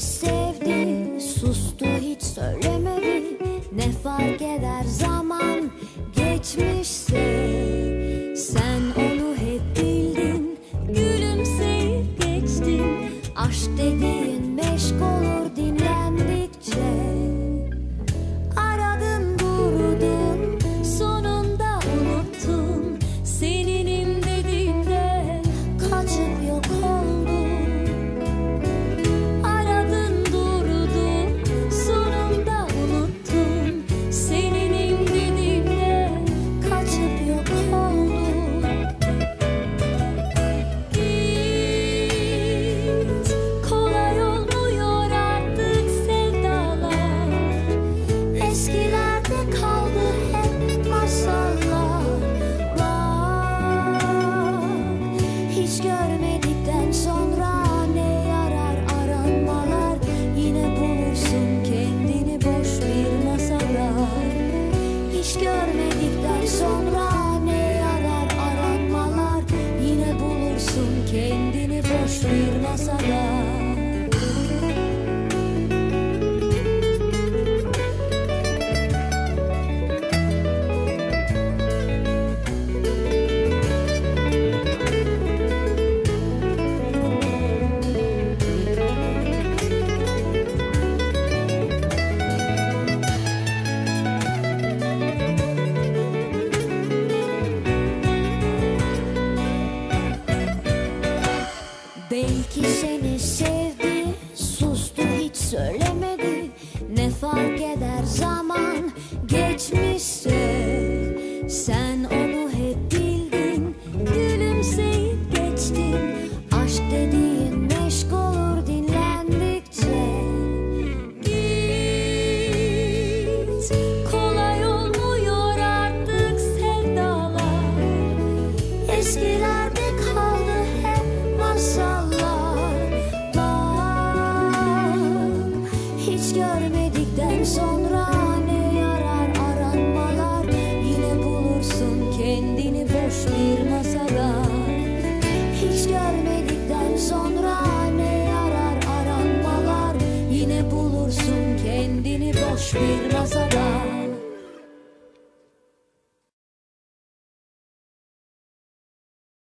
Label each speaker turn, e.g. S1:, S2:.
S1: sevdi Sustu hiç söylemedi. Ne fark eder zaman? Geçmişse kendini boş bir söylemedi. Ne fark eder zaman geçmişse Sen onu hiç görmedikten sonra ne yarar aranmalar? Yine bulursun kendini boş bir masada. Hiç görmedikten sonra ne yarar aranmalar? Yine bulursun kendini boş bir masada